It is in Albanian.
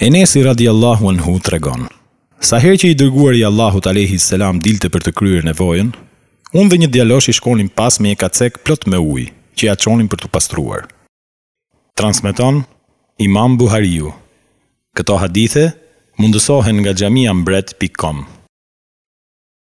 Enesi radiallahu anhu të regon. Sa her që i dërguar i Allahut alehi selam dilte për të kryrë nevojën, unë dhe një djalosh i shkonin pas me e kacek plot me ujë, që ja qonin për të pastruar. Transmeton, Imam Buhariu. Këto hadithe mundësohen nga gjamia mbret.com.